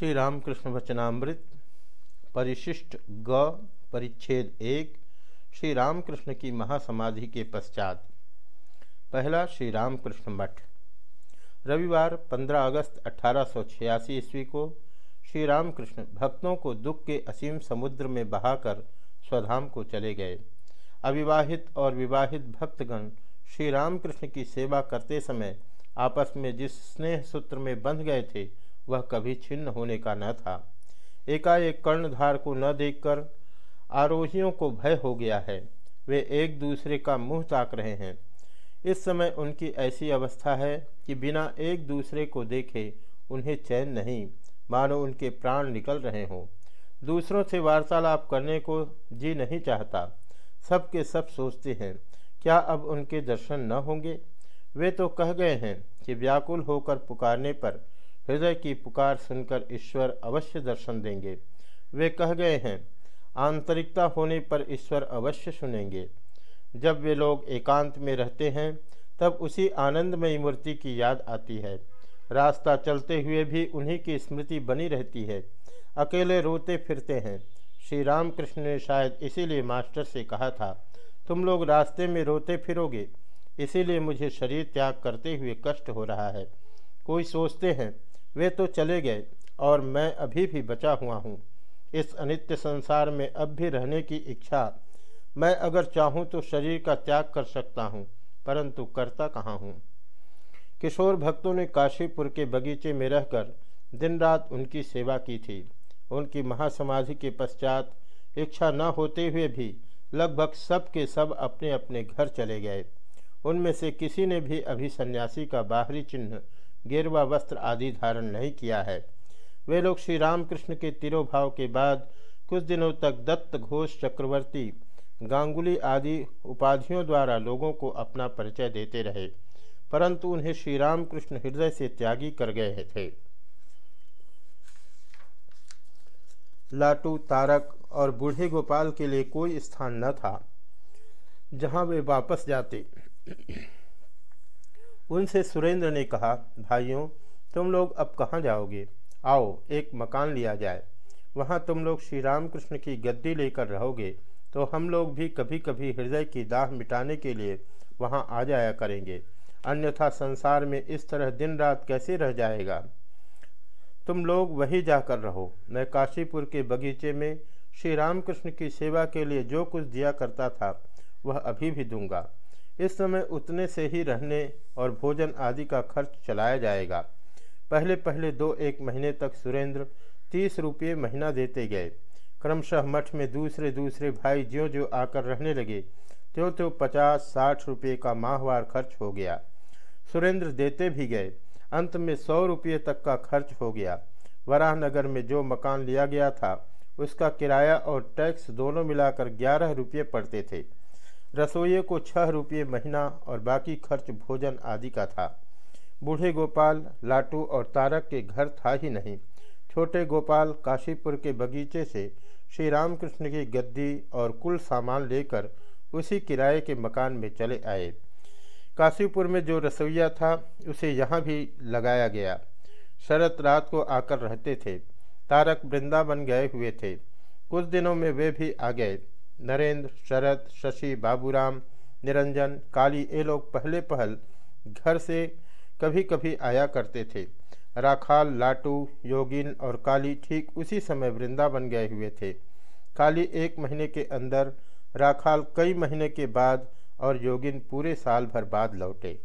श्री रामकृष्ण वचनामृत परिशिष्ट ग, परिच्छेद एक श्री रामकृष्ण की महासमाधि के पश्चात। पहला श्री रामकृष्ण मठ। रविवार 15 अगस्त अठारह सौ छियासी ईस्वी को श्री रामकृष्ण भक्तों को दुख के असीम समुद्र में बहाकर स्वधाम को चले गए। अविवाहित और विवाहित भक्तगण श्री रामकृष्ण की सेवा करते समय आपस में जिस स्नेह सूत्र में बंध गए थे वह कभी छिन्न होने का न था। एकाएक कर्णधार को न देखकर आरोहियों को भय हो गया है। वे एक दूसरे का मुँह ताक रहे हैं। इस समय उनकी ऐसी अवस्था है कि बिना एक दूसरे को देखे उन्हें चैन नहीं, मानो उनके प्राण निकल रहे हों। दूसरों से वार्तालाप करने को जी नहीं चाहता। सबके सब सोचते हैं, क्या अब उनके दर्शन न होंगे? वे तो कह गए हैं कि व्याकुल होकर पुकारने पर हृदय की पुकार सुनकर ईश्वर अवश्य दर्शन देंगे। वे कह गए हैं, आंतरिकता होने पर ईश्वर अवश्य सुनेंगे। जब वे लोग एकांत में रहते हैं, तब उसी आनंदमयी मूर्ति की याद आती है। रास्ता चलते हुए भी उन्हीं की स्मृति बनी रहती है। अकेले रोते फिरते हैं। श्री रामकृष्ण ने शायद इसीलिए मास्टर से कहा था, तुम लोग रास्ते में रोते फिरोगे। इसीलिए मुझे शरीर त्याग करते हुए कष्ट हो रहा है। कोई सोचते हैं वे तो चले गए और मैं अभी भी बचा हुआ हूँ। इस अनित्य संसार में अब भी रहने की इच्छा। मैं अगर चाहूँ तो शरीर का त्याग कर सकता हूँ, परंतु करता कहाँ हूँ? किशोर भक्तों ने काशीपुर के बगीचे में रहकर दिन रात उनकी सेवा की थी। उनकी महासमाधि के पश्चात इच्छा न होते हुए भी लगभग सब के सब अपने अपने घर चले गए। उनमें से किसी ने भी अभी सन्यासी का बाहरी चिन्ह गेरवा वस्त्र आदि धारण नहीं किया है। वे लोग श्री रामकृष्ण के तिरोभाव के बाद कुछ दिनों तक दत्त घोष चक्रवर्ती, गांगुली आदि उपाधियों द्वारा लोगों को अपना परिचय देते रहे, परंतु उन्हें श्री रामकृष्ण हृदय से त्यागी कर गए थे। लाटू, तारक और बूढ़े गोपाल के लिए कोई स्थान न था, जहाँ वे वापस जाते। उनसे सुरेंद्र ने कहा, भाइयों, तुम लोग अब कहाँ जाओगे? आओ, एक मकान लिया जाए। वहाँ तुम लोग श्री रामकृष्ण की गद्दी लेकर रहोगे तो हम लोग भी कभी कभी हृदय की दाह मिटाने के लिए वहाँ आ जाया करेंगे। अन्यथा संसार में इस तरह दिन रात कैसे रह जाएगा? तुम लोग वही जाकर रहो। मैं काशीपुर के बगीचे में श्री रामकृष्ण की सेवा के लिए जो कुछ दिया करता था, वह अभी भी दूँगा। इस समय उतने से ही रहने और भोजन आदि का खर्च चलाया जाएगा। पहले पहले दो एक महीने तक सुरेंद्र तीस रुपये महीना देते गए। क्रमशः मठ में दूसरे दूसरे भाई ज्यो ज्यो आकर रहने लगे त्यों त्यों पचास साठ रुपये का माहवार खर्च हो गया। सुरेंद्र देते भी गए। अंत में सौ रुपये तक का खर्च हो गया। वराहनगर में जो मकान लिया गया था, उसका किराया और टैक्स दोनों मिलाकर ग्यारह रुपये पड़ते थे। रसोइये को छह रुपये महीना और बाकी खर्च भोजन आदि का था। बूढ़े गोपाल, लाटू और तारक के घर था ही नहीं। छोटे गोपाल काशीपुर के बगीचे से श्री रामकृष्ण की गद्दी और कुल सामान लेकर उसी किराए के मकान में चले आए। काशीपुर में जो रसोईया था, उसे यहाँ भी लगाया गया। शरत रात को आकर रहते थे। तारक वृंदावन गए हुए थे। कुछ दिनों में वे भी आ गए। नरेंद्र, शरद, शशि, बाबूराम, निरंजन, काली ये लोग पहले पहल घर से कभी कभी आया करते थे। राखाल, लाटू, योगिन और काली ठीक उसी समय वृंदावन गए हुए थे। काली एक महीने के अंदर, राखाल कई महीने के बाद और योगिन पूरे साल भर बाद लौटे।